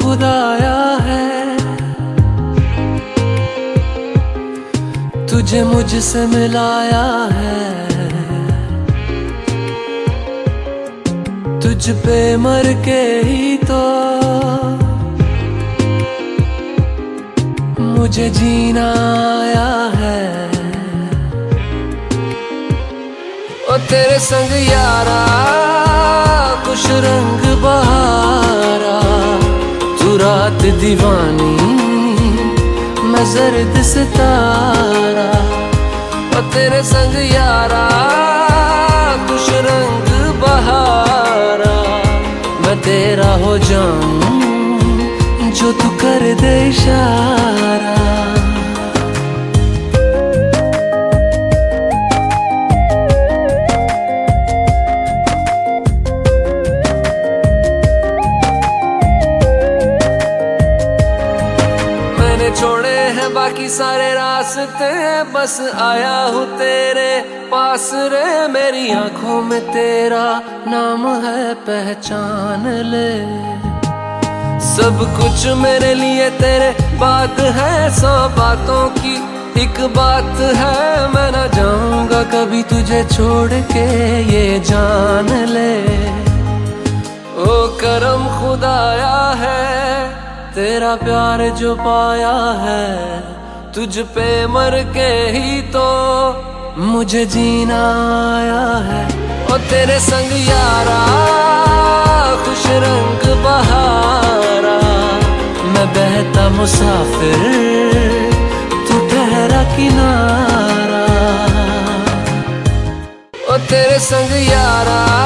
खुदाया है। तुझे मुझसे मिलाया है। तुझ पे मर के ही तो मुझे जीना आया है। ओ तेरे संग यारा कुछ रंग रात दीवानी, मैं जर्द सितारा, और तेरे संग यारा, कुछ रंग बहारा, मैं तेरा हो जाऊँ, जो तू कर दे इशारा। बाकी सारे रास्ते बस आया हूँ तेरे पास रे, मेरी आँखों में तेरा नाम है, पहचान ले। सब कुछ मेरे लिए तेरे बात है, सौ बातों की एक बात है। मैं ना जाऊँगा कभी तुझे छोड़ के, ये जान ले। ओ करम खुदाया है तेरा प्यार जो पाया है, तुझ पे मर के ही तो मुझे जीना आया है। ओ तेरे संग यारा, खुश रंग बहारा, मैं बहता मुसाफिर, तू ठहरा किनारा। ओ तेरे संग यारा